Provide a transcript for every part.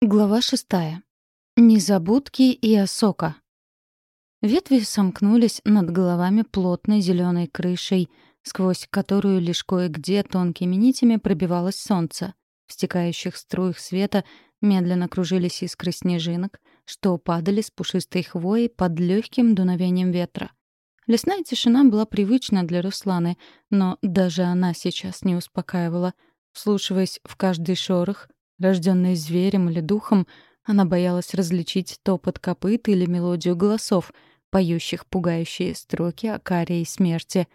Глава шестая. Незабудки и осока. Ветви сомкнулись над головами плотной зеленой крышей, сквозь которую лишь кое-где тонкими нитями пробивалось солнце. В стекающих струях света медленно кружились искры снежинок, что падали с пушистой хвоей под легким дуновением ветра. Лесная тишина была привычна для Русланы, но даже она сейчас не успокаивала. Вслушиваясь в каждый шорох, Рожденная зверем или духом, она боялась различить топот копыт или мелодию голосов, поющих пугающие строки о каре и смерти.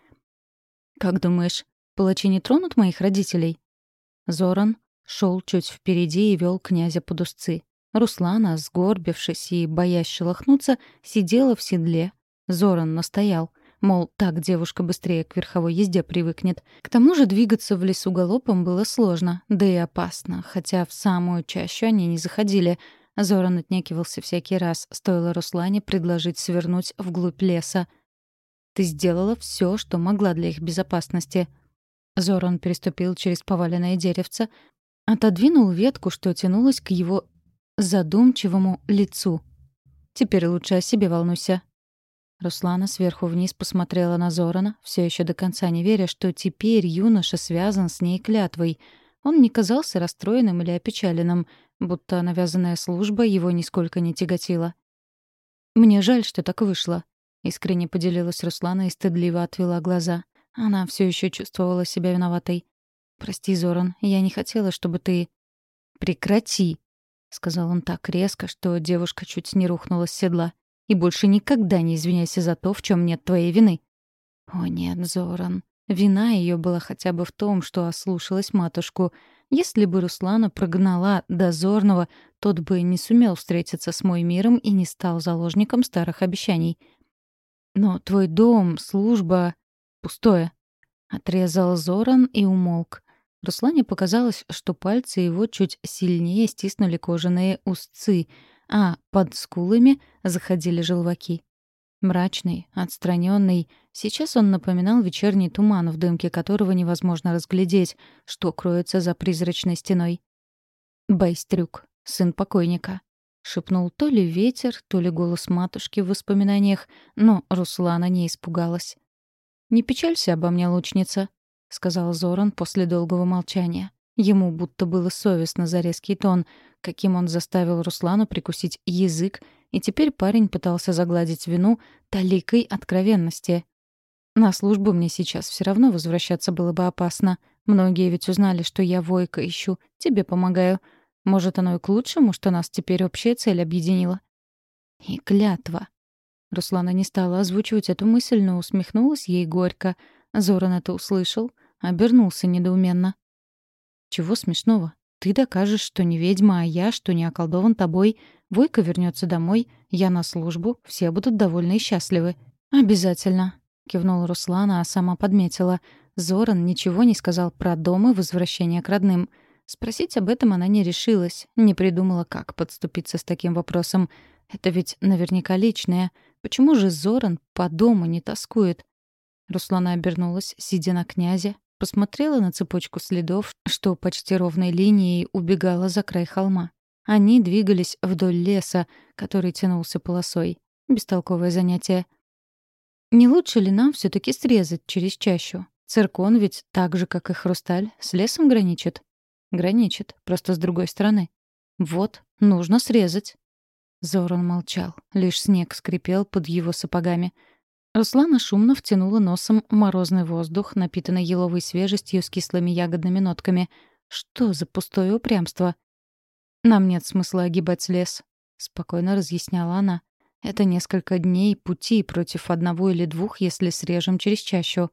«Как думаешь, палачи не тронут моих родителей?» Зоран шел чуть впереди и вел князя под узцы. Руслана, сгорбившись и боясь шелохнуться, сидела в седле. Зоран настоял — Мол, так девушка быстрее к верховой езде привыкнет. К тому же двигаться в лесу галопом было сложно, да и опасно, хотя в самую чащу они не заходили. Зоран отнекивался всякий раз, стоило Руслане предложить свернуть вглубь леса. «Ты сделала все, что могла для их безопасности». Зоран переступил через поваленное деревце, отодвинул ветку, что тянулась к его задумчивому лицу. «Теперь лучше о себе волнуйся. Руслана сверху вниз посмотрела на Зорана, все еще до конца не веря, что теперь юноша связан с ней клятвой. Он не казался расстроенным или опечаленным, будто навязанная служба его нисколько не тяготила. «Мне жаль, что так вышло», — искренне поделилась Руслана и стыдливо отвела глаза. Она все еще чувствовала себя виноватой. «Прости, Зоран, я не хотела, чтобы ты...» «Прекрати!» — сказал он так резко, что девушка чуть не рухнула с седла. И больше никогда не извиняйся за то, в чем нет твоей вины». О нет, Зоран. Вина ее была хотя бы в том, что ослушалась матушку. Если бы Руслана прогнала дозорного, тот бы не сумел встретиться с мой миром и не стал заложником старых обещаний. Но твой дом, служба... пустое. Отрезал Зоран и умолк. Руслане показалось, что пальцы его чуть сильнее стиснули кожаные узцы — а под скулами заходили желваки. Мрачный, отстраненный, сейчас он напоминал вечерний туман, в дымке которого невозможно разглядеть, что кроется за призрачной стеной. «Байстрюк, сын покойника», — шепнул то ли ветер, то ли голос матушки в воспоминаниях, но Руслана не испугалась. «Не печалься обо мне, лучница», — сказал Зоран после долгого молчания. Ему будто было совестно за резкий тон, каким он заставил Руслану прикусить язык, и теперь парень пытался загладить вину таликой откровенности. На службу мне сейчас все равно возвращаться было бы опасно. Многие ведь узнали, что я Войка ищу, тебе помогаю. Может, оно и к лучшему, что нас теперь общая цель объединила. И клятва. Руслана не стала озвучивать эту мысль, но усмехнулась ей горько. Зоран это услышал, обернулся недоуменно. «Чего смешного? Ты докажешь, что не ведьма, а я, что не околдован тобой. Войка вернется домой, я на службу, все будут довольны и счастливы. Обязательно, кивнула Руслана, а сама подметила. Зоран ничего не сказал про дом и возвращение к родным. Спросить об этом она не решилась, не придумала, как подступиться с таким вопросом. Это ведь наверняка личное. Почему же Зоран по дому не тоскует? Руслана обернулась, сидя на князе, Посмотрела на цепочку следов, что почти ровной линией убегала за край холма. Они двигались вдоль леса, который тянулся полосой. Бестолковое занятие. Не лучше ли нам все таки срезать через чащу? Циркон ведь так же, как и хрусталь, с лесом граничит. Граничит, просто с другой стороны. Вот, нужно срезать. Зоран молчал. Лишь снег скрипел под его сапогами — Руслана шумно втянула носом морозный воздух, напитанный еловой свежестью с кислыми ягодными нотками. Что за пустое упрямство? «Нам нет смысла огибать лес», — спокойно разъясняла она. «Это несколько дней пути против одного или двух, если срежем через чащу.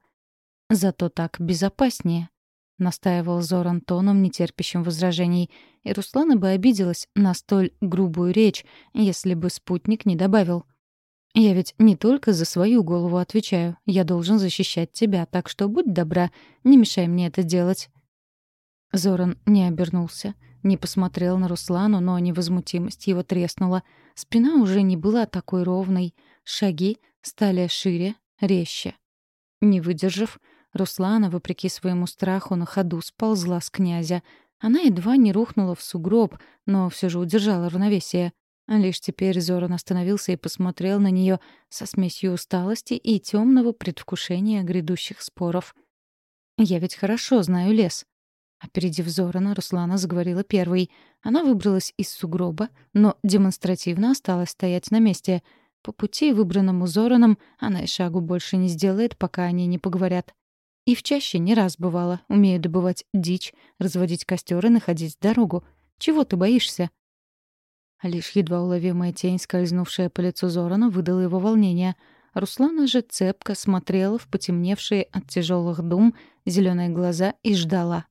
Зато так безопаснее», — настаивал Зоран тоном, нетерпящим возражений. И Руслана бы обиделась на столь грубую речь, если бы спутник не добавил — я ведь не только за свою голову отвечаю. Я должен защищать тебя, так что будь добра, не мешай мне это делать». Зоран не обернулся, не посмотрел на Руслану, но невозмутимость его треснула. Спина уже не была такой ровной. Шаги стали шире, резче. Не выдержав, Руслана, вопреки своему страху, на ходу сползла с князя. Она едва не рухнула в сугроб, но все же удержала равновесие. Лишь теперь Зоран остановился и посмотрел на нее со смесью усталости и темного предвкушения грядущих споров. «Я ведь хорошо знаю лес». Опередив Зорана, Руслана заговорила первой. Она выбралась из сугроба, но демонстративно осталась стоять на месте. По пути, выбранному Зораном, она и шагу больше не сделает, пока они не поговорят. И в чаще не раз бывало. Умею добывать дичь, разводить костер и находить дорогу. Чего ты боишься?» Лишь едва уловимая тень, скользнувшая по лицу Зорана, выдала его волнение. Руслана же цепко смотрела в потемневшие от тяжелых дум зеленые глаза и ждала.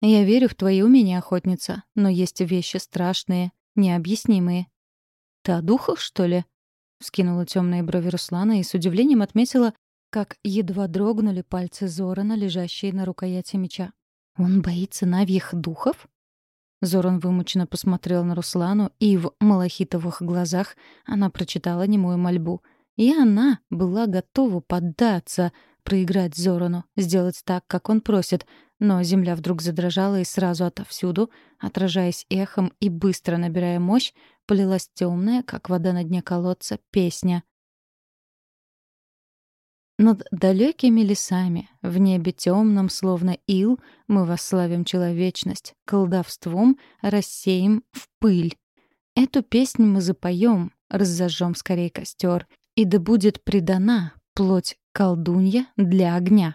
«Я верю в твои умения, охотница, но есть вещи страшные, необъяснимые». «Ты о духах, что ли?» — вскинула темные брови Руслана и с удивлением отметила, как едва дрогнули пальцы Зорана, лежащие на рукояти меча. «Он боится навьих духов?» Зоран вымученно посмотрел на Руслану, и в малахитовых глазах она прочитала немую мольбу. И она была готова поддаться, проиграть Зорану, сделать так, как он просит, но земля вдруг задрожала и сразу отовсюду, отражаясь эхом и быстро набирая мощь, полилась темная, как вода на дне колодца, песня. Над далекими лесами, в небе темном, словно ил, мы восславим человечность, колдовством рассеем в пыль. Эту песню мы запоем, разожжем скорей костер, и да будет предана плоть колдунья для огня.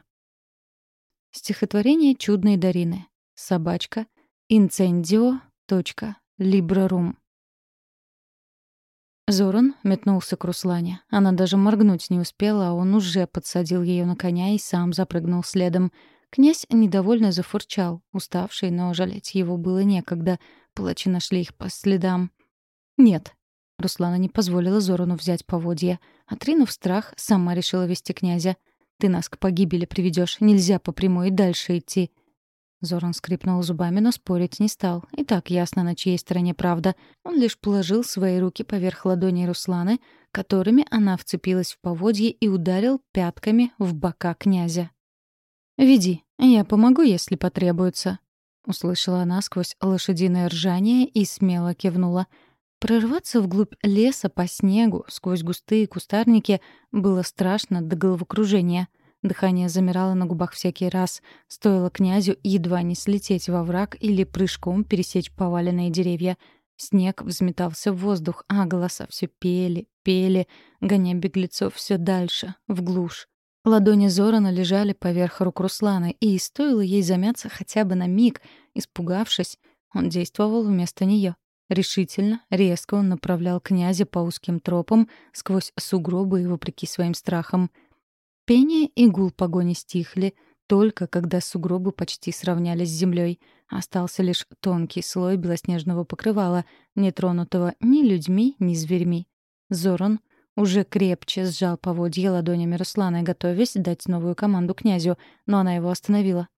Стихотворение чудной Дарины. Собачка. Incendio.librarум. Зоран метнулся к Руслане. Она даже моргнуть не успела, а он уже подсадил ее на коня и сам запрыгнул следом. Князь недовольно зафурчал, уставший, но жалеть его было некогда. Палачи нашли их по следам. «Нет». Руслана не позволила Зорану взять поводья. Отринув страх, сама решила вести князя. «Ты нас к погибели приведешь, нельзя по прямой дальше идти». Зоран скрипнул зубами, но спорить не стал. И так ясно, на чьей стороне правда. Он лишь положил свои руки поверх ладоней Русланы, которыми она вцепилась в поводье и ударил пятками в бока князя. «Веди, я помогу, если потребуется», — услышала она сквозь лошадиное ржание и смело кивнула. Прорваться вглубь леса по снегу, сквозь густые кустарники, было страшно до головокружения — Дыхание замирало на губах всякий раз. Стоило князю едва не слететь во враг или прыжком пересечь поваленные деревья. Снег взметался в воздух, а голоса все пели, пели, гоня беглецов все дальше, в глушь. Ладони Зорана лежали поверх рук Руслана, и стоило ей замяться хотя бы на миг, испугавшись, он действовал вместо нее. Решительно, резко он направлял князя по узким тропам сквозь сугробы и вопреки своим страхам — Пение и гул погони стихли, только когда сугробы почти сравнялись с землей. Остался лишь тонкий слой белоснежного покрывала, не тронутого ни людьми, ни зверьми. Зорон уже крепче сжал поводья ладонями Руслана, готовясь дать новую команду князю, но она его остановила.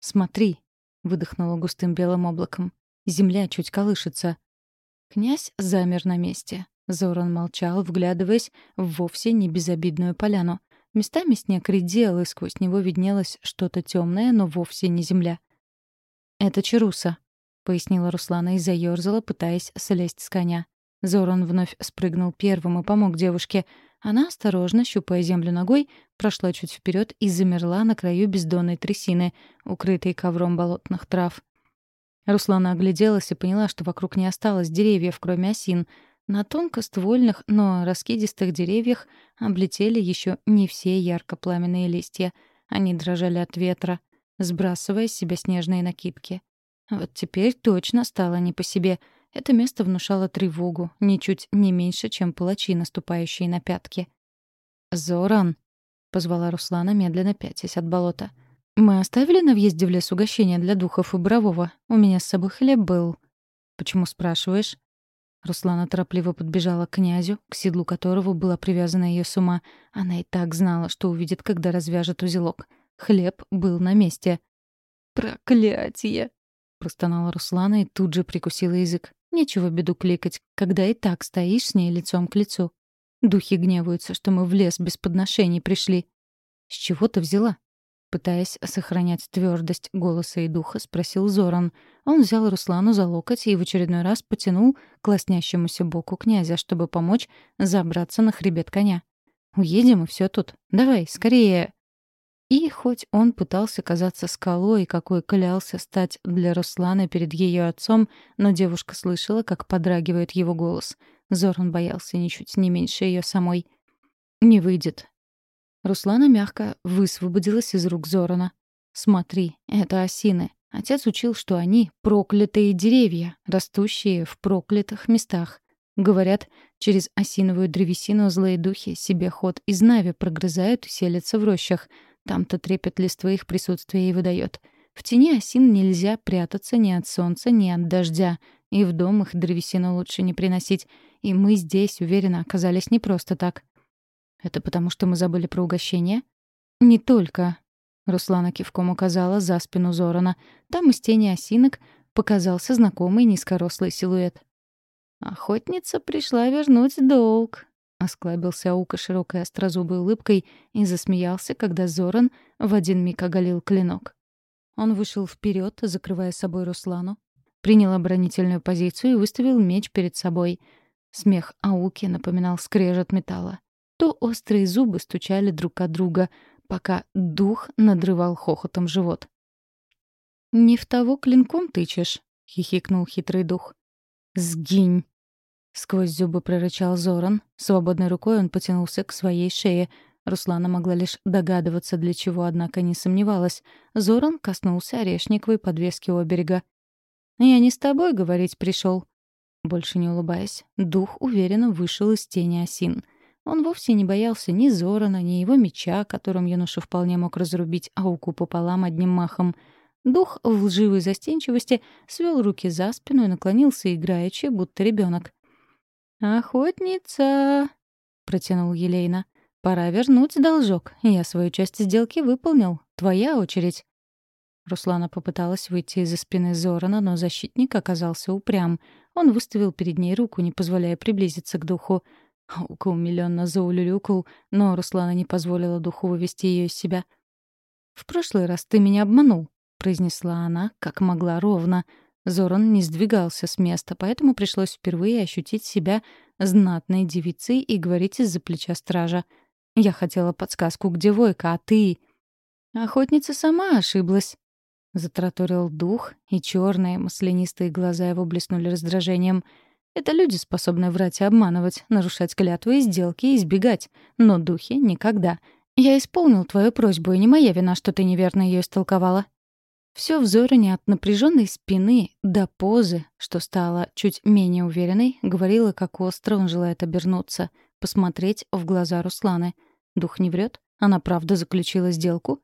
«Смотри», — выдохнула густым белым облаком. «Земля чуть колышется». Князь замер на месте. Зоран молчал, вглядываясь в вовсе не безобидную поляну. Местами снег редел, и сквозь него виднелось что-то темное, но вовсе не земля. «Это Чаруса», — пояснила Руслана и заёрзала, пытаясь слезть с коня. Зоран вновь спрыгнул первым и помог девушке. Она, осторожно, щупая землю ногой, прошла чуть вперед и замерла на краю бездонной трясины, укрытой ковром болотных трав. Руслана огляделась и поняла, что вокруг не осталось деревьев, кроме осин — на тонкоствольных, но раскидистых деревьях облетели еще не все ярко-пламенные листья. Они дрожали от ветра, сбрасывая с себя снежные накидки. Вот теперь точно стало не по себе. Это место внушало тревогу, ничуть не меньше, чем палачи, наступающие на пятки. «Зоран!» — позвала Руслана, медленно пятясь от болота. «Мы оставили на въезде в лес угощение для духов и Борового. У меня с собой хлеб был». «Почему спрашиваешь?» Руслана торопливо подбежала к князю, к седлу которого была привязана ее сума. Она и так знала, что увидит, когда развяжет узелок. Хлеб был на месте. «Проклятие!» — простонала Руслана и тут же прикусила язык. Нечего беду кликать, когда и так стоишь с ней лицом к лицу. Духи гневаются, что мы в лес без подношений пришли. С чего ты взяла? Пытаясь сохранять твердость голоса и духа, спросил Зоран. Он взял Руслану за локоть и в очередной раз потянул к лоснящемуся боку князя, чтобы помочь забраться на хребет коня. «Уедем, и все тут. Давай, скорее!» И хоть он пытался казаться скалой, какой клялся стать для Русланы перед ее отцом, но девушка слышала, как подрагивает его голос. Зоран боялся ничуть не меньше ее самой. «Не выйдет». Руслана мягко высвободилась из рук Зорана. «Смотри, это осины. Отец учил, что они — проклятые деревья, растущие в проклятых местах. Говорят, через осиновую древесину злые духи себе ход из Нави прогрызают и селятся в рощах — там-то трепет листвы их присутствие и выдает. В тени осин нельзя прятаться ни от солнца, ни от дождя. И в дом их древесину лучше не приносить. И мы здесь, уверенно, оказались не просто так. Это потому, что мы забыли про угощение? Не только. Руслана кивком указала за спину Зорана. Там из тени осинок показался знакомый низкорослый силуэт. Охотница пришла вернуть долг. Осклабился Аука широкой острозубой улыбкой и засмеялся, когда Зоран в один миг оголил клинок. Он вышел вперед, закрывая собой Руслану, принял оборонительную позицию и выставил меч перед собой. Смех Ауки напоминал скрежет металла. То острые зубы стучали друг от друга, пока дух надрывал хохотом живот. «Не в того клинком тычешь», — хихикнул хитрый дух. «Сгинь!» Сквозь зубы прорычал Зоран. Свободной рукой он потянулся к своей шее. Руслана могла лишь догадываться, для чего, однако не сомневалась. Зоран коснулся орешниковой подвески оберега. «Я не с тобой говорить пришел. Больше не улыбаясь, дух уверенно вышел из тени осин. Он вовсе не боялся ни Зорана, ни его меча, которым юноша вполне мог разрубить ауку пополам одним махом. Дух в лживой застенчивости свел руки за спину и наклонился играючи, будто ребенок. «Охотница!» — протянул Елейна. «Пора вернуть должок. Я свою часть сделки выполнил. Твоя очередь». Руслана попыталась выйти из-за спины Зорана, но защитник оказался упрям. Он выставил перед ней руку, не позволяя приблизиться к духу. Аука умилённо заулюлюкал, но Руслана не позволила духу вывести ее из себя. «В прошлый раз ты меня обманул», — произнесла она, как могла ровно. Зоран не сдвигался с места, поэтому пришлось впервые ощутить себя знатной девицей и говорить из-за плеча стража. «Я хотела подсказку, где Войка, а ты...» «Охотница сама ошиблась», — затраторил дух, и черные маслянистые глаза его блеснули раздражением. «Это люди способны врать и обманывать, нарушать клятвы и сделки и избегать, но духи — никогда. Я исполнил твою просьбу, и не моя вина, что ты неверно ее истолковала. Все в Зорине от напряженной спины до позы, что стало чуть менее уверенной, говорила, как остро он желает обернуться, посмотреть в глаза Русланы. Дух не врет? Она правда заключила сделку?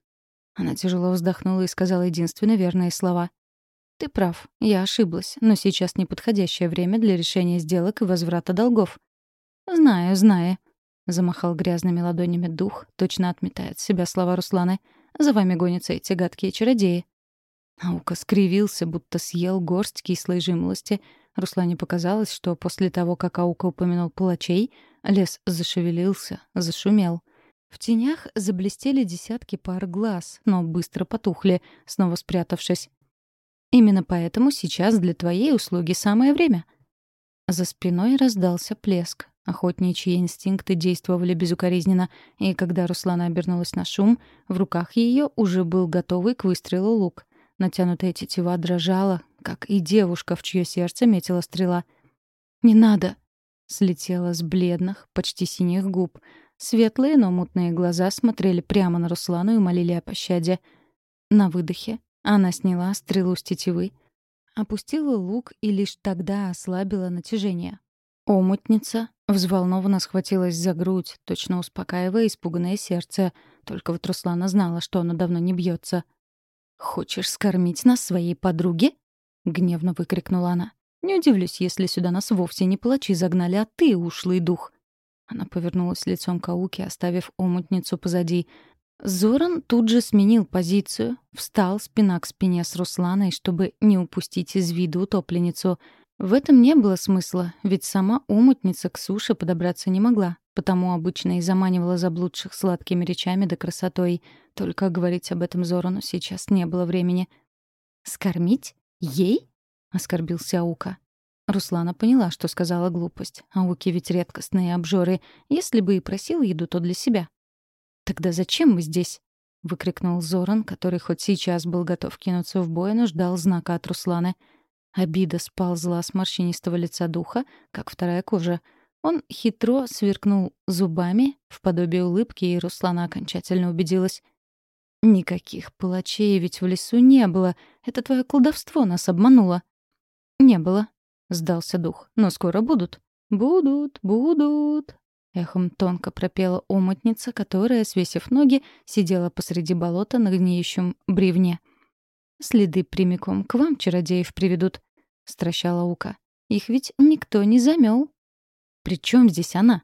Она тяжело вздохнула и сказала единственно верные слова. «Ты прав, я ошиблась, но сейчас неподходящее время для решения сделок и возврата долгов». «Знаю, знаю», — замахал грязными ладонями дух, точно отметает себя слова Русланы. «За вами гонятся эти гадкие чародеи. Аука скривился, будто съел горсть кислой жимолости. Руслане показалось, что после того, как Аука упомянул палачей, лес зашевелился, зашумел. В тенях заблестели десятки пар глаз, но быстро потухли, снова спрятавшись. «Именно поэтому сейчас для твоей услуги самое время». За спиной раздался плеск. Охотничьи инстинкты действовали безукоризненно, и когда Руслана обернулась на шум, в руках ее уже был готовый к выстрелу лук. Натянутая тетива дрожала, как и девушка, в чье сердце метила стрела. «Не надо!» — слетела с бледных, почти синих губ. Светлые, но мутные глаза смотрели прямо на Руслану и молили о пощаде. На выдохе она сняла стрелу с тетивы, опустила лук и лишь тогда ослабила натяжение. Омутница взволнованно схватилась за грудь, точно успокаивая испуганное сердце. Только вот Руслана знала, что оно давно не бьется — «Хочешь скормить нас своей подруге?» — гневно выкрикнула она. «Не удивлюсь, если сюда нас вовсе не палачи загнали, а ты, ушлый дух». Она повернулась лицом к Ауке, оставив омутницу позади. Зоран тут же сменил позицию, встал спина к спине с Русланой, чтобы не упустить из виду утопленницу. В этом не было смысла, ведь сама омутница к суше подобраться не могла. потому обычно и заманивала заблудших сладкими речами да красотой. Только говорить об этом Зорану сейчас не было времени. «Скормить? Ей?» — оскорбился Аука. Руслана поняла, что сказала глупость. Ауки ведь редкостные обжоры. Если бы и просил еду, то для себя. «Тогда зачем мы здесь?» — выкрикнул Зоран, который хоть сейчас был готов кинуться в бой, но ждал знака от Русланы. Обида сползла с морщинистого лица духа, как вторая кожа — он хитро сверкнул зубами в подобие улыбки, и Руслана окончательно убедилась. «Никаких палачей ведь в лесу не было. Это твое колдовство нас обмануло». «Не было», — сдался дух. «Но скоро будут». «Будут, будут», — эхом тонко пропела омутница, которая, свесив ноги, сидела посреди болота на гниющем бревне. «Следы прямиком к вам, чародеев, приведут», — стращала Ука. «Их ведь никто не замел. «При чем здесь она?»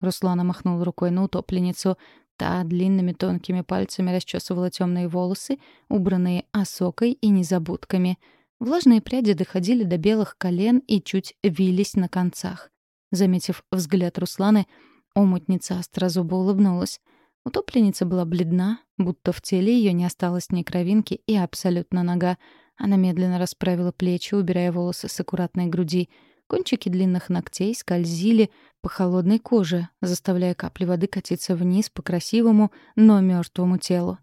Руслана махнул рукой на утопленницу. Та длинными тонкими пальцами расчесывала темные волосы, убранные осокой и незабудками. Влажные пряди доходили до белых колен и чуть вились на концах. Заметив взгляд Русланы, омутница острозубо улыбнулась. Утопленница была бледна, будто в теле ее не осталось ни кровинки и абсолютно нога. Она медленно расправила плечи, убирая волосы с аккуратной груди — Кончики длинных ногтей скользили по холодной коже, заставляя капли воды катиться вниз по красивому, но мертвому телу.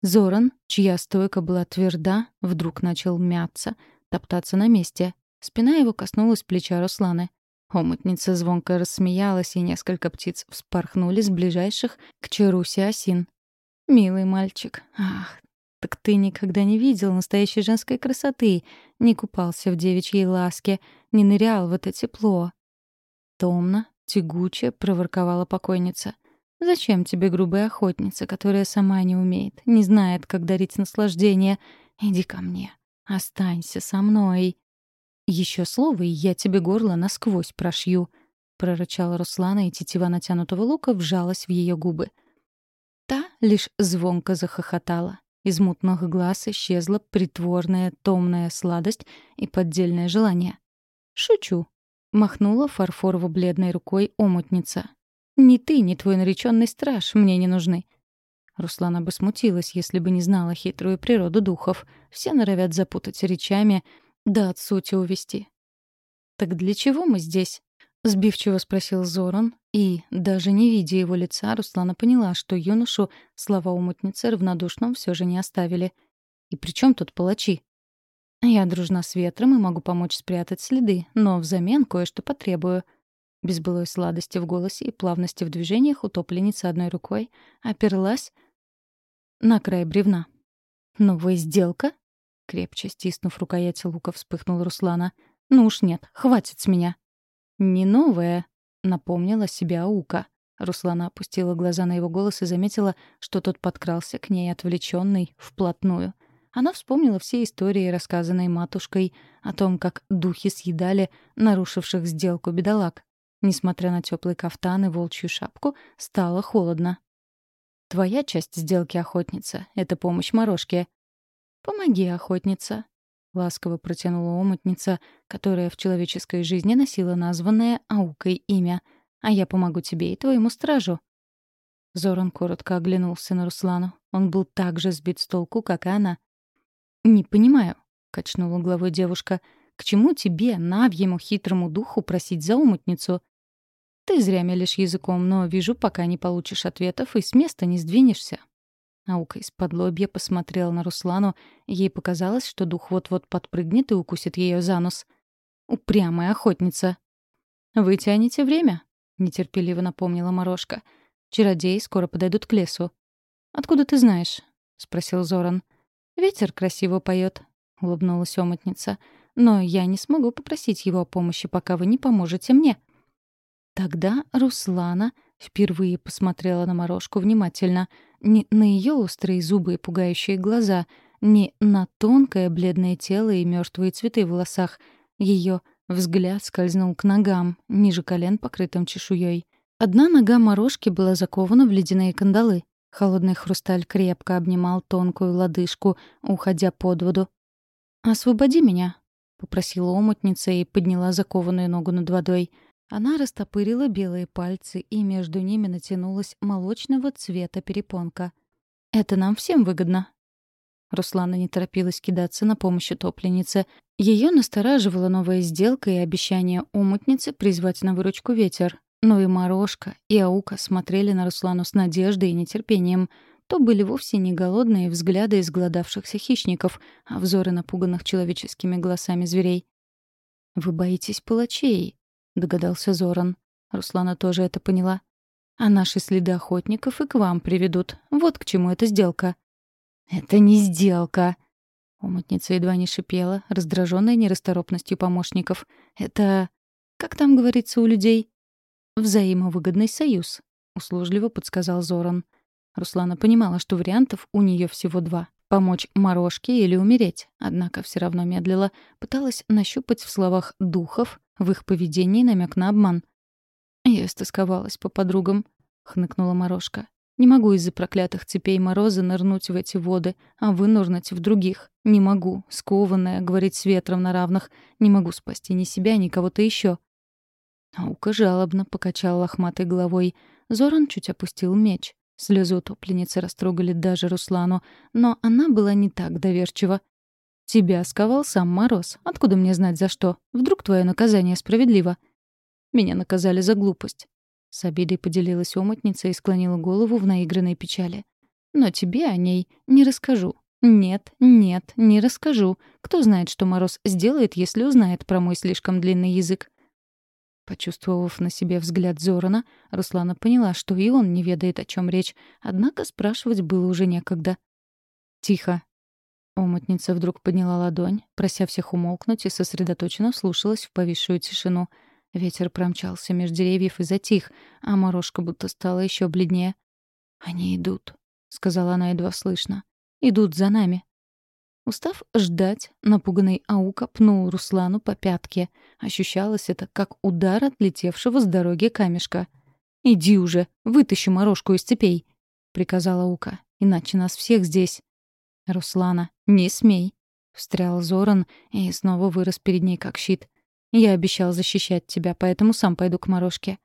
Зоран, чья стойка была тверда, вдруг начал мяться, топтаться на месте. Спина его коснулась плеча Русланы. Омутница звонко рассмеялась, и несколько птиц вспорхнули с ближайших к Чарусе осин. «Милый мальчик, ах, так ты никогда не видел настоящей женской красоты, не купался в девичьей ласке, не нырял в это тепло. Томно, тягуче проворковала покойница. «Зачем тебе грубая охотница, которая сама не умеет, не знает, как дарить наслаждение? Иди ко мне, останься со мной». Еще слово, и я тебе горло насквозь прошью», — прорычала Руслана, и тетива натянутого лука вжалась в ее губы. Та лишь звонко захохотала. Из мутных глаз исчезла притворная томная сладость и поддельное желание. «Шучу», — махнула фарфорово-бледной рукой омутница. «Ни ты, ни твой нареченный страж мне не нужны». Руслана бы смутилась, если бы не знала хитрую природу духов. Все норовят запутать речами, да от сути увести. «Так для чего мы здесь?» — сбивчиво спросил Зоран, и, даже не видя его лица, Руслана поняла, что юношу слова умутницы равнодушным все же не оставили. «И при чем тут палачи?» «Я дружна с ветром и могу помочь спрятать следы, но взамен кое-что потребую». Без былой сладости в голосе и плавности в движениях утопленница одной рукой оперлась на край бревна. «Новая сделка?» Крепче стиснув рукоять лука, вспыхнула Руслана. «Ну уж нет, хватит с меня». «Не новая», — напомнила себе Аука. Руслана опустила глаза на его голос и заметила, что тот подкрался к ней отвлеченный вплотную. Она вспомнила все истории, рассказанные матушкой, о том, как духи съедали нарушивших сделку бедолаг. Несмотря на теплый кафтан и волчью шапку, стало холодно. «Твоя часть сделки, охотница, — это помощь Морошке». «Помоги, охотница», — ласково протянула омутница, которая в человеческой жизни носила названное Аукой имя. «А я помогу тебе и твоему стражу». Зоран коротко оглянулся на Руслану. Он был так же сбит с толку, как и она. «Не понимаю», — качнула головой девушка. «К чему тебе, навьему хитрому духу, просить за омутницу?» «Ты зря мелешь языком, но вижу, пока не получишь ответов и с места не сдвинешься. Наука из-под лобья посмотрела на Руслану. Ей показалось, что дух вот-вот подпрыгнет и укусит ее за нос. «Упрямая охотница!» «Вы тянете время?» — нетерпеливо напомнила Морошка. «Чародеи скоро подойдут к лесу». «Откуда ты знаешь?» — спросил Зоран. «Ветер красиво поет», — улыбнулась омутница. «Но я не смогу попросить его о помощи, пока вы не поможете мне». Тогда Руслана впервые посмотрела на Морошку внимательно — не на ее острые зубы и пугающие глаза, не на тонкое бледное тело и мертвые цветы в волосах. Ее взгляд скользнул к ногам, ниже колен, покрытым чешуей. Одна нога морожки была закована в ледяные кандалы. Холодный хрусталь крепко обнимал тонкую лодыжку, уходя под воду. «Освободи меня», — попросила омутница и подняла закованную ногу над водой. Она растопырила белые пальцы, и между ними натянулась молочного цвета перепонка. «Это нам всем выгодно». Руслана не торопилась кидаться на помощь утопленнице. Ее настораживала новая сделка и обещание умутницы призвать на выручку ветер. Но и Морошка, и Аука смотрели на Руслану с надеждой и нетерпением. То были вовсе не голодные взгляды изголодавшихся хищников, а взоры напуганных человеческими голосами зверей. «Вы боитесь палачей», — догадался Зоран. Руслана тоже это поняла. «А наши следы охотников и к вам приведут. Вот к чему эта сделка». «Это не сделка!» Умутница едва не шипела, раздраженная нерасторопностью помощников. «Это... как там говорится у людей?» «Взаимовыгодный союз», — услужливо подсказал Зоран. Руслана понимала, что вариантов у нее всего два — помочь Морошке или умереть, однако все равно медлила, пыталась нащупать в словах духов, в их поведении намек на обман. «Я истосковалась по подругам», — хныкнула Морошка. «Не могу из-за проклятых цепей мороза нырнуть в эти воды, а вынырнуть в других. Не могу, скованная, говорить с ветром на равных. Не могу спасти ни себя, ни кого-то еще. Аука жалобно покачал лохматой головой. Зоран чуть опустил меч. Слезы утопленницы растрогали даже Руслану, но она была не так доверчива. «Тебя сковал сам Мороз. Откуда мне знать за что? Вдруг твое наказание справедливо?» «Меня наказали за глупость». С обидой поделилась омутница и склонила голову в наигранной печали. «Но тебе о ней не расскажу. Нет, нет, не расскажу. Кто знает, что Мороз сделает, если узнает про мой слишком длинный язык?» Почувствовав на себе взгляд Зорана, Руслана поняла, что и он не ведает, о чем речь, однако спрашивать было уже некогда. «Тихо!» Омутница вдруг подняла ладонь, прося всех умолкнуть, и сосредоточенно слушалась в повисшую тишину. Ветер промчался меж деревьев и затих, а морожка будто стала еще бледнее. «Они идут», — сказала она едва слышно. «Идут за нами». Устав ждать, напуганный Аука пнул Руслану по пятке. Ощущалось это, как удар отлетевшего с дороги камешка. «Иди уже, вытащи морожку из цепей», — приказала Аука. «Иначе нас всех здесь». «Руслана, не смей», — встрял Зоран и снова вырос перед ней как щит. «Я обещал защищать тебя, поэтому сам пойду к морожке».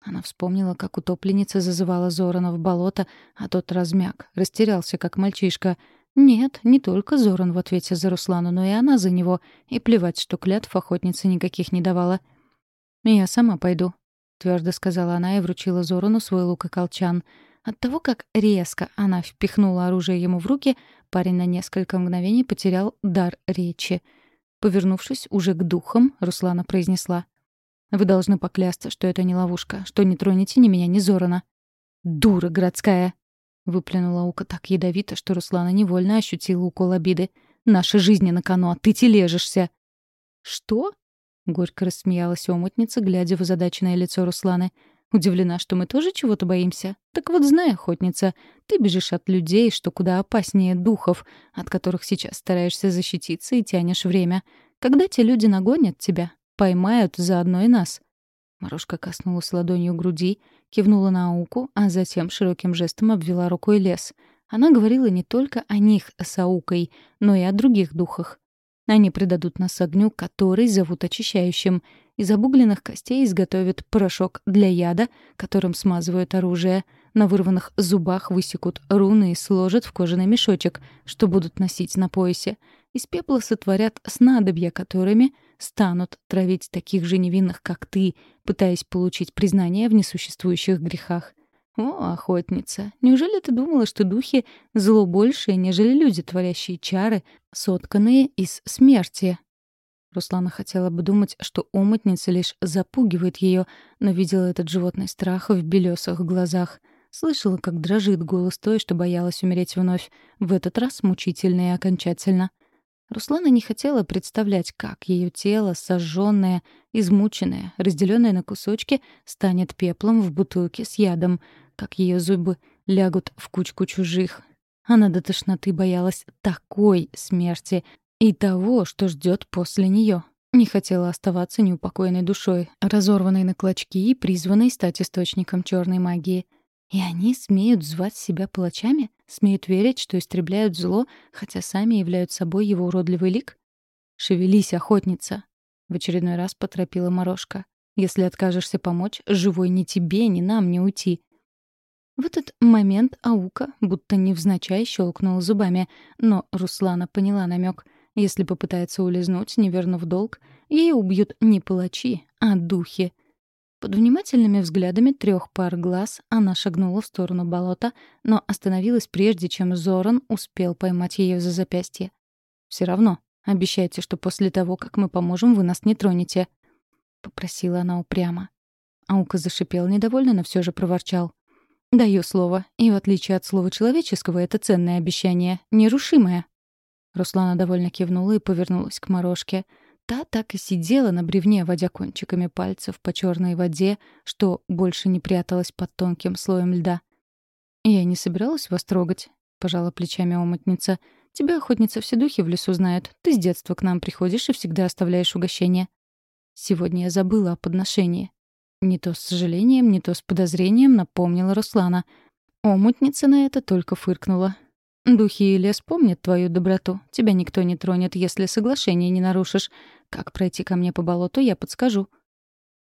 Она вспомнила, как утопленница зазывала Зорана в болото, а тот размяк, растерялся, как мальчишка — нет, не только Зоран в ответе за Руслану, но и она за него. И плевать, что клятв охотницы никаких не давала. «Я сама пойду», — твердо сказала она и вручила Зорану свой лук и колчан. От того, как резко она впихнула оружие ему в руки, парень на несколько мгновений потерял дар речи. Повернувшись уже к духам, Руслана произнесла. «Вы должны поклясться, что это не ловушка, что не тронете ни меня, ни Зорана». «Дура городская!» Выплюнула Ука так ядовито, что Руслана невольно ощутила укол обиды. «Наша жизнь на кону, а ты тележишься!» «Что?» — горько рассмеялась омутница, глядя в озадаченное лицо Русланы. «Удивлена, что мы тоже чего-то боимся? Так вот знай, охотница, ты бежишь от людей, что куда опаснее духов, от которых сейчас стараешься защититься и тянешь время. Когда те люди нагонят тебя, поймают заодно и нас». Морошка коснулась ладонью груди, кивнула на Ауку, а затем широким жестом обвела рукой лес. Она говорила не только о них с Аукой, но и о других духах. Они предадут нас огню, который зовут очищающим. Из обугленных костей изготовят порошок для яда, которым смазывают оружие. На вырванных зубах высекут руны и сложат в кожаный мешочек, что будут носить на поясе. Из пепла сотворят снадобья, которыми станут травить таких же невинных, как ты, пытаясь получить признание в несуществующих грехах. О, охотница, неужели ты думала, что духи зло большее, нежели люди, творящие чары, сотканные из смерти? Руслана хотела бы думать, что омутница лишь запугивает ее, но видела этот животный страх в белесых глазах. Слышала, как дрожит голос той, что боялась умереть вновь, в этот раз мучительно и окончательно. Руслана не хотела представлять, как ее тело, сожженное, измученное, разделенное на кусочки, станет пеплом в бутылке с ядом, как ее зубы лягут в кучку чужих. Она до тошноты боялась такой смерти и того, что ждет после нее. Не хотела оставаться неупокоенной душой, разорванной на клочки и призванной стать источником черной магии — и они смеют звать себя палачами? Смеют верить, что истребляют зло, хотя сами являются собой его уродливый лик? «Шевелись, охотница!» — в очередной раз поторопила Морошка. Если откажешься помочь, живой ни тебе, ни нам не уйти. В этот момент Аука будто невзначай щелкнула зубами, но Руслана поняла намек. Если попытается улизнуть, не вернув долг, ее убьют не палачи, а духи. Под внимательными взглядами трех пар глаз она шагнула в сторону болота, но остановилась прежде, чем Зоран успел поймать ее за запястье. Все равно, обещайте, что после того, как мы поможем, вы нас не тронете», — попросила она упрямо. Аука зашипел недовольно, но все же проворчал. «Даю слово, и в отличие от слова человеческого, это ценное обещание, нерушимое». Руслана довольно кивнула и повернулась к Морошке. Та так и сидела на бревне, водя кончиками пальцев по черной воде, что больше не пряталась под тонким слоем льда. «Я не собиралась вас трогать», — пожала плечами омутница. «Тебя охотница все духи в лесу знают. Ты с детства к нам приходишь и всегда оставляешь угощение». Сегодня я забыла о подношении. Не то с сожалением, не то с подозрением напомнила Руслана. Омутница на это только фыркнула. «Духи и лес помнят твою доброту. Тебя никто не тронет, если соглашение не нарушишь. Как пройти ко мне по болоту, я подскажу».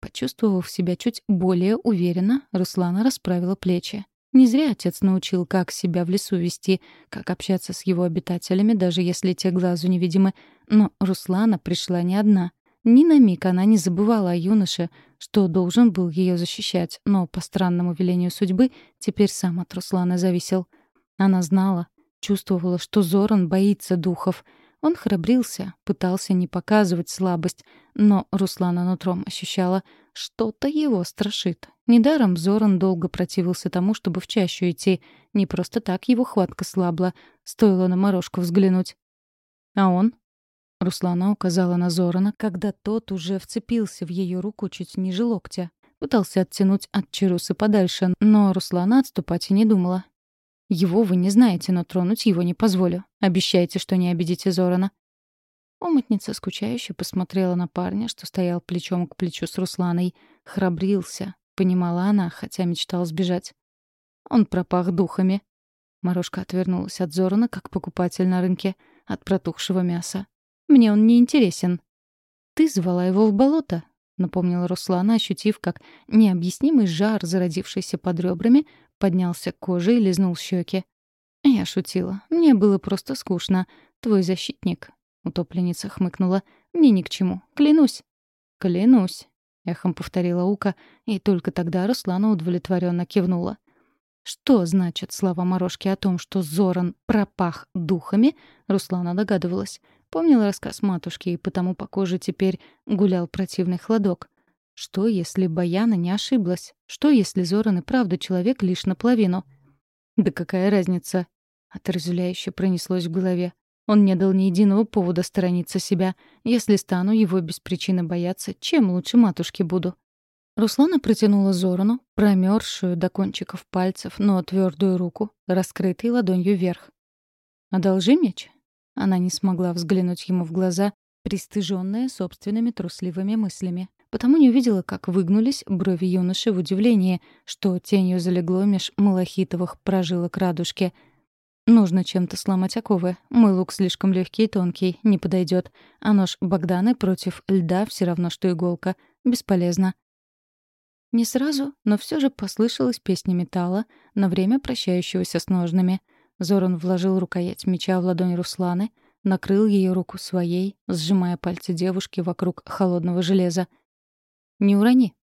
Почувствовав себя чуть более уверенно, Руслана расправила плечи. Не зря отец научил, как себя в лесу вести, как общаться с его обитателями, даже если те глазу невидимы. Но Руслана пришла не одна. Ни на миг она не забывала о юноше, что должен был ее защищать, но по странному велению судьбы теперь сам от Руслана зависел. Она знала, чувствовала, что Зоран боится духов. Он храбрился, пытался не показывать слабость, но Руслана нутром ощущала, что-то его страшит. Недаром Зоран долго противился тому, чтобы в чащу идти. Не просто так его хватка слабла, стоило на морожку взглянуть. А он Руслана указала на Зорана, когда тот уже вцепился в ее руку чуть ниже локтя. Пытался оттянуть от Чарусы подальше, но Руслана отступать и не думала. «Его вы не знаете, но тронуть его не позволю. Обещайте, что не обидите Зорана». Омутница скучающе посмотрела на парня, что стоял плечом к плечу с Русланой. Храбрился, понимала она, хотя мечтал сбежать. Он пропах духами. Морошка отвернулась от Зорана, как покупатель на рынке, от протухшего мяса. Мне он не интересен. Ты звала его в болото, напомнила Руслана, ощутив, как необъяснимый жар, зародившийся под ребрами, поднялся к коже и лизнул щеки. Я шутила. Мне было просто скучно. Твой защитник, утопленница хмыкнула. Мне ни к чему. Клянусь. Клянусь, эхом повторила Ука, и только тогда Руслана удовлетворенно кивнула. Что значит слова Морошки о том, что Зоран пропах духами, Руслана догадывалась. Помнила рассказ матушки, и потому по коже теперь гулял противный холодок. Что, если Баяна не ошиблась? Что, если Зоран и правда человек лишь наполовину? Да какая разница? Отрезвляюще пронеслось в голове. Он не дал ни единого повода сторониться себя. Если стану его без причины бояться, чем лучше матушки буду? Руслана протянула Зорану, промерзшую до кончиков пальцев, но твердую руку, раскрытой ладонью вверх. «Одолжи меч?» Она не смогла взглянуть ему в глаза, пристыженная собственными трусливыми мыслями. Потому не увидела, как выгнулись брови юноши в удивлении, что тенью залегло меж малахитовых прожилок радужки. «Нужно чем-то сломать оковы. Мой лук слишком легкий и тонкий, не подойдет. А нож Богданы против льда все равно, что иголка. Бесполезно». Не сразу, но все же послышалась песня металла, на время прощающегося с ножными — Зоран вложил рукоять меча в ладонь Русланы, накрыл ее руку своей, сжимая пальцы девушки вокруг холодного железа. «Не урони».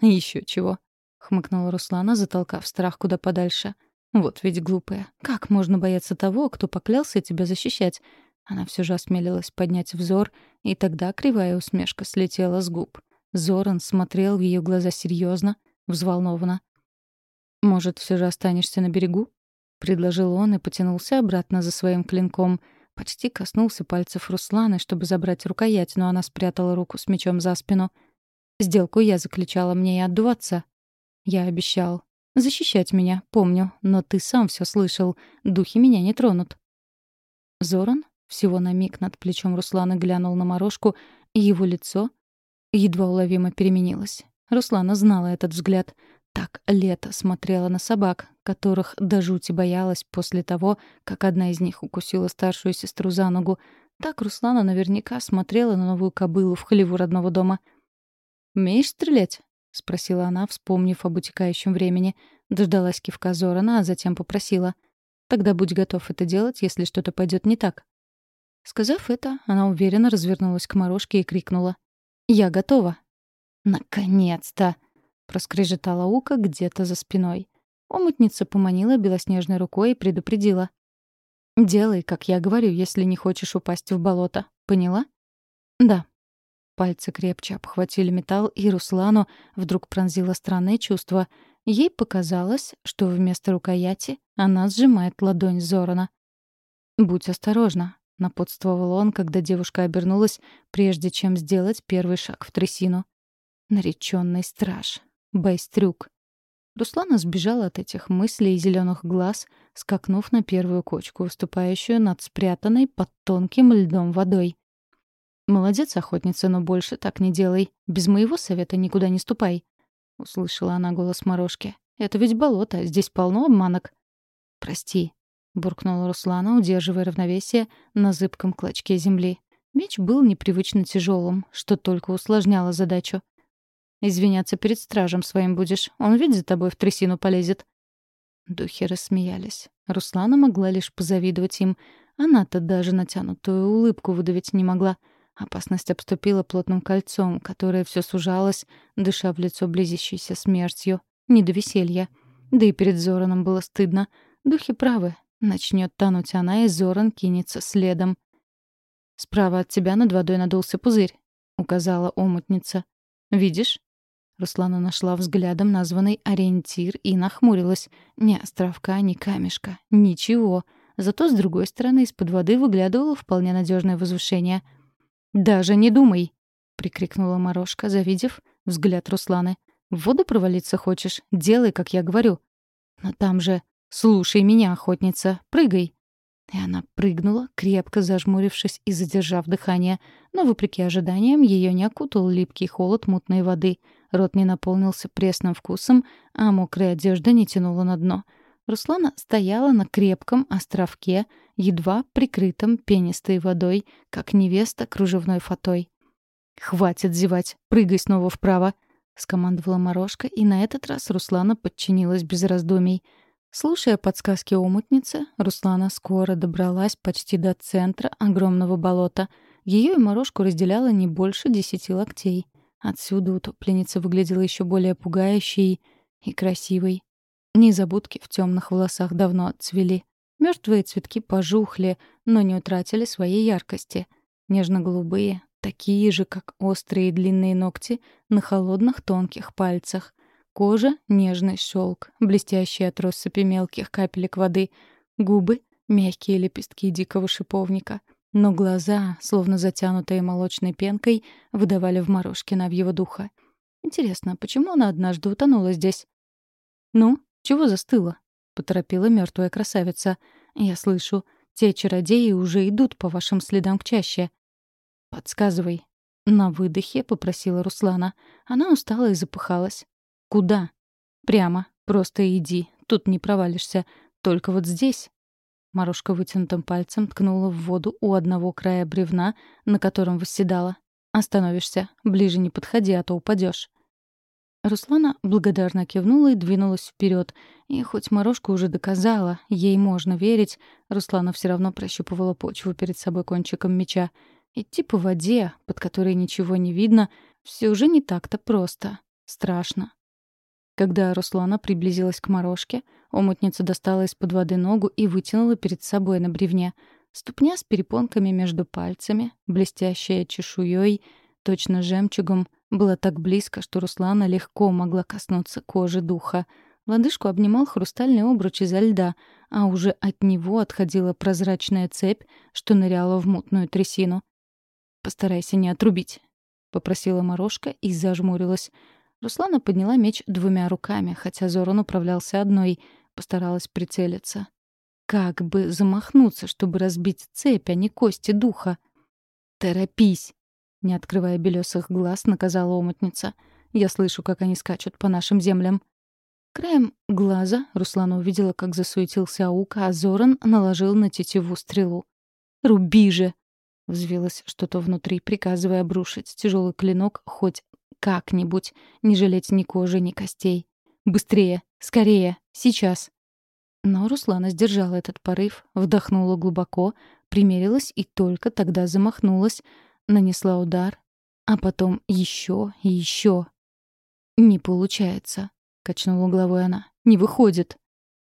Еще чего», — хмыкнула Руслана, затолкав страх куда подальше. «Вот ведь глупая. Как можно бояться того, кто поклялся тебя защищать?» Она все же осмелилась поднять взор, и тогда кривая усмешка слетела с губ. Зоран смотрел в ее глаза серьезно, взволнованно. «Может, все же останешься на берегу?» — предложил он и потянулся обратно за своим клинком. Почти коснулся пальцев Русланы, чтобы забрать рукоять, но она спрятала руку с мечом за спину. «Сделку я заключала мне и отдуваться». «Я обещал. Защищать меня, помню, но ты сам все слышал. Духи меня не тронут». Зоран всего на миг над плечом Русланы глянул на морожку, и его лицо едва уловимо переменилось. Руслана знала этот взгляд. Так лето смотрела на собак, которых до жути боялась после того, как одна из них укусила старшую сестру за ногу. Так Руслана наверняка смотрела на новую кобылу в хлеву родного дома. «Умеешь стрелять?» — спросила она, вспомнив об утекающем времени. Дождалась кивка Зорана, а затем попросила. «Тогда будь готов это делать, если что-то пойдет не так». Сказав это, она уверенно развернулась к Морошке и крикнула. «Я готова!» «Наконец-то!» — проскрежетала Ука где-то за спиной. Омутница поманила белоснежной рукой и предупредила. «Делай, как я говорю, если не хочешь упасть в болото. Поняла?» «Да». Пальцы крепче обхватили металл, и Руслану вдруг пронзило странное чувство. Ей показалось, что вместо рукояти она сжимает ладонь Зорана. «Будь осторожна», — напутствовал он, когда девушка обернулась, прежде чем сделать первый шаг в трясину. Нареченный страж. Байстрюк. Руслана сбежала от этих мыслей и зеленых глаз, скакнув на первую кочку, выступающую над спрятанной под тонким льдом водой. «Молодец, охотница, но больше так не делай. Без моего совета никуда не ступай», — услышала она голос Морошки. «Это ведь болото, здесь полно обманок». «Прости», — буркнула Руслана, удерживая равновесие на зыбком клочке земли. Меч был непривычно тяжелым, что только усложняло задачу. Извиняться перед стражем своим будешь. Он ведь за тобой в трясину полезет». Духи рассмеялись. Руслана могла лишь позавидовать им. Она-то даже натянутую улыбку выдавить не могла. Опасность обступила плотным кольцом, которое все сужалось, дыша в лицо близящейся смертью. Не до веселья. Да и перед Зораном было стыдно. Духи правы. Начнет тонуть она, и Зоран кинется следом. «Справа от тебя над водой надулся пузырь», — указала омутница. «Видишь? Руслана нашла взглядом названный ориентир и нахмурилась. Ни островка, ни камешка. Ничего. Зато с другой стороны из-под воды выглядывало вполне надежное возвышение. «Даже не думай!» — прикрикнула Морошка, завидев взгляд Русланы. «В воду провалиться хочешь? Делай, как я говорю». «Но там же...» «Слушай меня, охотница, прыгай!» И она прыгнула, крепко зажмурившись и задержав дыхание. Но, вопреки ожиданиям, ее не окутал липкий холод мутной воды — Рот не наполнился пресным вкусом, а мокрая одежда не тянула на дно. Руслана стояла на крепком островке, едва прикрытом пенистой водой, как невеста кружевной фатой. «Хватит зевать, прыгай снова вправо!» — скомандовала Морошка, и на этот раз Руслана подчинилась без раздумий. Слушая подсказки омутницы, Руслана скоро добралась почти до центра огромного болота. Ее и Морошку разделяло не больше десяти локтей. Отсюда утопленница выглядела еще более пугающей и красивой. Незабудки в темных волосах давно отцвели. Мертвые цветки пожухли, но не утратили своей яркости. Нежно-голубые, такие же, как острые длинные ногти на холодных тонких пальцах. Кожа — нежный шелк, блестящий от россыпи мелких капелек воды. Губы — мягкие лепестки дикого шиповника — но глаза, словно затянутые молочной пенкой, выдавали в морожке навьего духа. Интересно, почему она однажды утонула здесь? «Ну, чего застыла?» — поторопила мертвая красавица. «Я слышу, те чародеи уже идут по вашим следам к чаще». «Подсказывай». На выдохе попросила Руслана. Она устала и запыхалась. «Куда?» «Прямо. Просто иди. Тут не провалишься. Только вот здесь Марушка вытянутым пальцем ткнула в воду у одного края бревна, на котором восседала. «Остановишься. Ближе не подходи, а то упадешь. Руслана благодарно кивнула и двинулась вперед. И хоть Морошка уже доказала, ей можно верить, Руслана все равно прощупывала почву перед собой кончиком меча. Идти по воде, под которой ничего не видно, все уже не так-то просто. Страшно. Когда Руслана приблизилась к Морошке, омутница достала из-под воды ногу и вытянула перед собой на бревне. Ступня с перепонками между пальцами, блестящая чешуей, точно жемчугом, была так близко, что Руслана легко могла коснуться кожи духа. Лодыжку обнимал хрустальный обруч изо льда, а уже от него отходила прозрачная цепь, что ныряла в мутную трясину. «Постарайся не отрубить», — попросила Морошка и зажмурилась. Руслана подняла меч двумя руками, хотя Зоран управлялся одной. Постаралась прицелиться. Как бы замахнуться, чтобы разбить цепь, а не кости духа? «Торопись!» — не открывая белесых глаз, наказала омутница. «Я слышу, как они скачут по нашим землям». Краем глаза Руслана увидела, как засуетился Аука, а Зоран наложил на тетиву стрелу. «Руби же!» — взвилось что-то внутри, приказывая обрушить тяжелый клинок хоть как-нибудь, не жалеть ни кожи, ни костей. Быстрее, скорее, сейчас. Но Руслана сдержала этот порыв, вдохнула глубоко, примерилась и только тогда замахнулась, нанесла удар, а потом еще и еще. «Не получается», — качнула головой она. «Не выходит».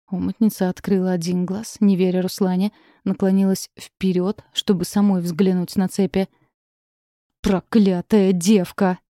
Омутница открыла один глаз, не веря Руслане, наклонилась вперед, чтобы самой взглянуть на цепи. «Проклятая девка!» —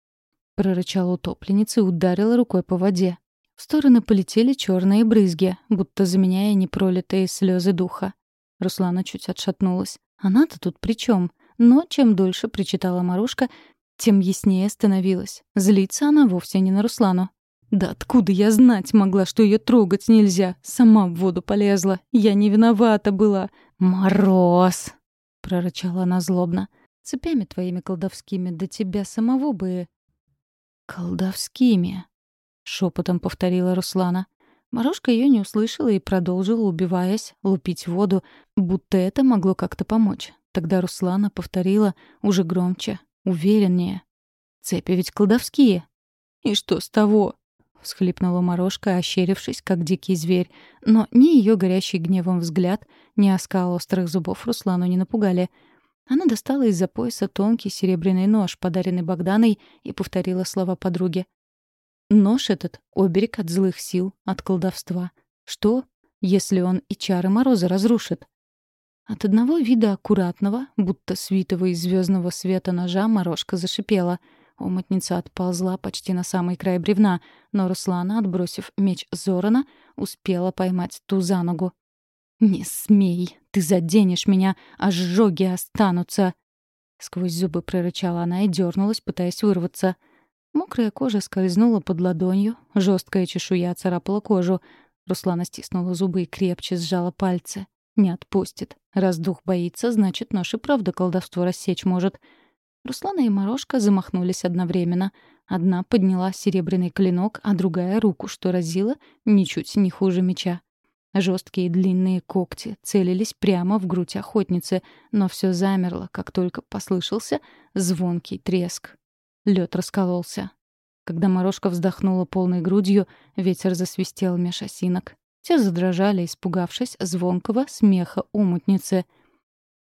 прорычала утопленница и ударила рукой по воде. В стороны полетели черные брызги, будто заменяя непролитые слезы духа. Руслана чуть отшатнулась. Она-то тут при чем? Но чем дольше причитала Марушка, тем яснее становилось. Злиться она вовсе не на Руслану. Да откуда я знать могла, что ее трогать нельзя? Сама в воду полезла. Я не виновата была. Мороз! прорычала она злобно. Цепями твоими колдовскими до тебя самого бы... Колдовскими, шепотом повторила Руслана. Морошка ее не услышала и продолжила, убиваясь, лупить воду, будто это могло как-то помочь. Тогда Руслана повторила уже громче, увереннее. «Цепи ведь колдовские». «И что с того?» — всхлипнула Морошка, ощерившись, как дикий зверь. Но ни ее горящий гневом взгляд, ни оскал острых зубов Руслану не напугали. Она достала из-за пояса тонкий серебряный нож, подаренный Богданой, и повторила слова подруги. «Нож этот — оберег от злых сил, от колдовства. Что, если он и чары Мороза разрушит?» От одного вида аккуратного, будто свитого из звездного света ножа, морожка зашипела. Омутница отползла почти на самый край бревна, но Руслана, отбросив меч Зорана, успела поймать ту за ногу. «Не смей! Ты заденешь меня! Ожоги останутся!» Сквозь зубы прорычала она и дернулась, пытаясь вырваться. Мокрая кожа скользнула под ладонью, жесткая чешуя царапала кожу. Руслана стиснула зубы и крепче сжала пальцы. Не отпустит. Раз дух боится, значит, нож и правда колдовство рассечь может. Руслана и Морошка замахнулись одновременно. Одна подняла серебряный клинок, а другая — руку, что разила, ничуть не хуже меча. Жесткие длинные когти целились прямо в грудь охотницы, но все замерло, как только послышался звонкий треск. Лед раскололся. Когда Морошка вздохнула полной грудью, ветер засвистел меж осинок. Те задрожали, испугавшись звонкого смеха умутницы.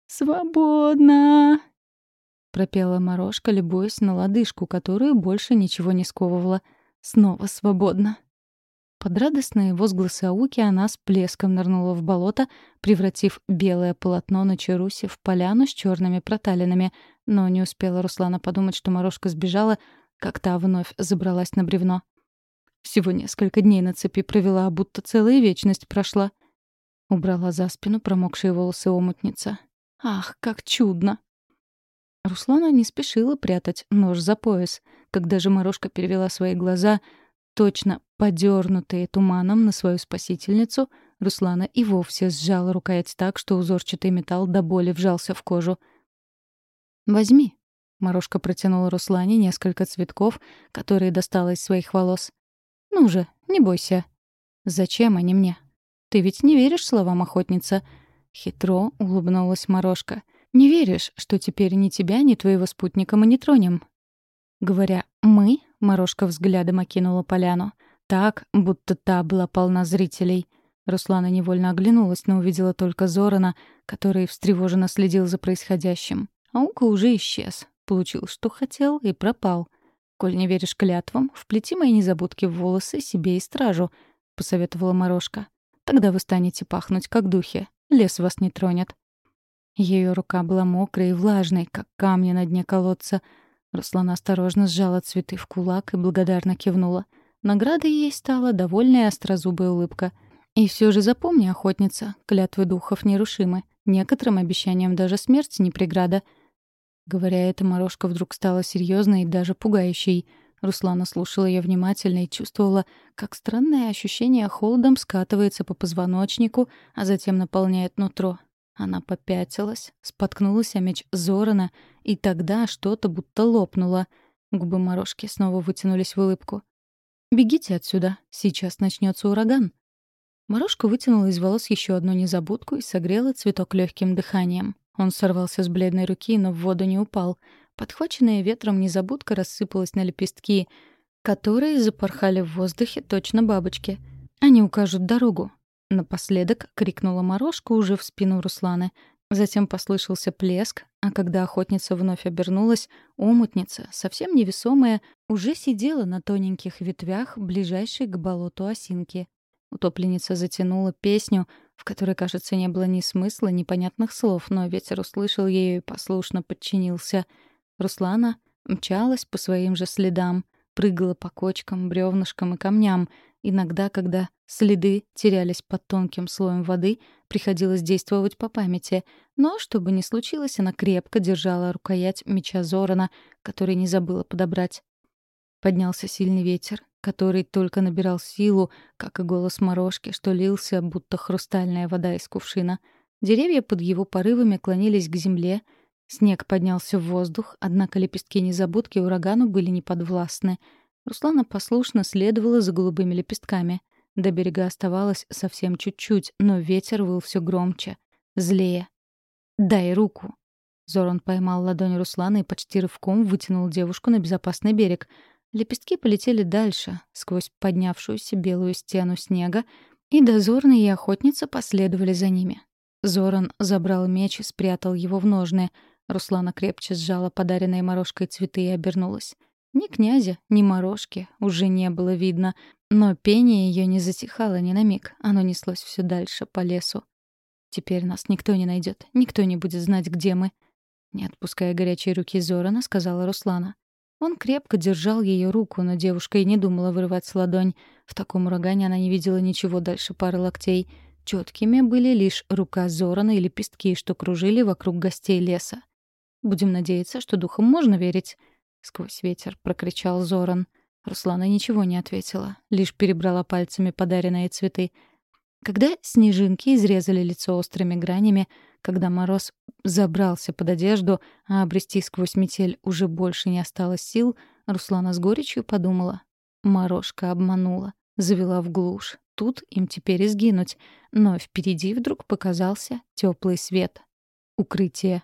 «Свободно!» — пропела Морошка, любуясь на лодыжку, которую больше ничего не сковывала. «Снова свободно!» Под радостные возгласы Ауки она с плеском нырнула в болото, превратив белое полотно на Чарусе в поляну с черными проталинами. Но не успела Руслана подумать, что Морошка сбежала, как та вновь забралась на бревно. Всего несколько дней на цепи провела, будто целая вечность прошла. Убрала за спину промокшие волосы омутница. Ах, как чудно! Руслана не спешила прятать нож за пояс. Когда же Морошка перевела свои глаза, точно подернутые туманом на свою спасительницу, Руслана и вовсе сжала рукоять так, что узорчатый металл до боли вжался в кожу. «Возьми», — Морошка протянула Руслане несколько цветков, которые достала из своих волос. «Ну же, не бойся». «Зачем они мне?» «Ты ведь не веришь словам охотница?» Хитро улыбнулась Морошка. «Не веришь, что теперь ни тебя, ни твоего спутника мы не тронем?» Говоря «мы», Морошка взглядом окинула поляну. Так, будто та была полна зрителей. Руслана невольно оглянулась, но увидела только Зорана, который встревоженно следил за происходящим. Аука уже исчез. Получил, что хотел, и пропал — «Коль не веришь клятвам, вплети мои незабудки в волосы себе и стражу», — посоветовала Морошка. «Тогда вы станете пахнуть, как духи. Лес вас не тронет». Ее рука была мокрой и влажной, как камни на дне колодца. Руслана осторожно сжала цветы в кулак и благодарно кивнула. Наградой ей стала довольная острозубая улыбка. И все же запомни, охотница, клятвы духов нерушимы. Некоторым обещаниям даже смерть не преграда — Говоря это, Морошка вдруг стала серьезной и даже пугающей. Руслана слушала ее внимательно и чувствовала, как странное ощущение холодом скатывается по позвоночнику, а затем наполняет нутро. Она попятилась, споткнулась о меч Зорана, и тогда что-то будто лопнуло. Губы Морошки снова вытянулись в улыбку. «Бегите отсюда, сейчас начнется ураган». Морошка вытянула из волос еще одну незабудку и согрела цветок легким дыханием. Он сорвался с бледной руки, но в воду не упал. Подхваченная ветром незабудка рассыпалась на лепестки, которые запорхали в воздухе точно бабочки. Они укажут дорогу. Напоследок крикнула Морошка уже в спину Русланы. Затем послышался плеск, а когда охотница вновь обернулась, омутница, совсем невесомая, уже сидела на тоненьких ветвях, ближайшей к болоту осинки. Утопленница затянула песню, в которой, кажется, не было ни смысла, ни понятных слов, но ветер услышал ее и послушно подчинился. Руслана мчалась по своим же следам, прыгала по кочкам, бревнышкам и камням. Иногда, когда следы терялись под тонким слоем воды, приходилось действовать по памяти. Но, что бы ни случилось, она крепко держала рукоять меча Зорана, который не забыла подобрать. Поднялся сильный ветер, который только набирал силу, как и голос морожки, что лился, будто хрустальная вода из кувшина. Деревья под его порывами клонились к земле, снег поднялся в воздух, однако лепестки незабудки урагану были неподвластны. Руслана послушно следовала за голубыми лепестками. До берега оставалось совсем чуть-чуть, но ветер выл все громче, злее. «Дай руку!» Зоран поймал ладонь Руслана и почти рывком вытянул девушку на безопасный берег — Лепестки полетели дальше, сквозь поднявшуюся белую стену снега, и дозорные и охотница последовали за ними. Зоран забрал меч и спрятал его в ножны. Руслана крепче сжала подаренные морожкой цветы и обернулась. Ни князя, ни морожки уже не было видно, но пение ее не затихало ни на миг. Оно неслось все дальше по лесу. «Теперь нас никто не найдет, никто не будет знать, где мы», — не отпуская горячей руки Зорана, сказала Руслана. Он крепко держал ее руку, но девушка и не думала вырывать ладонь. В таком урагане она не видела ничего дальше пары локтей. Четкими были лишь рука Зорана и лепестки, что кружили вокруг гостей леса. «Будем надеяться, что духом можно верить», — сквозь ветер прокричал Зоран. Руслана ничего не ответила, лишь перебрала пальцами подаренные цветы. Когда снежинки изрезали лицо острыми гранями, когда мороз забрался под одежду, а обрести сквозь метель уже больше не осталось сил, Руслана с горечью подумала. Морошка обманула, завела в глушь. Тут им теперь изгинуть. Но впереди вдруг показался теплый свет. Укрытие.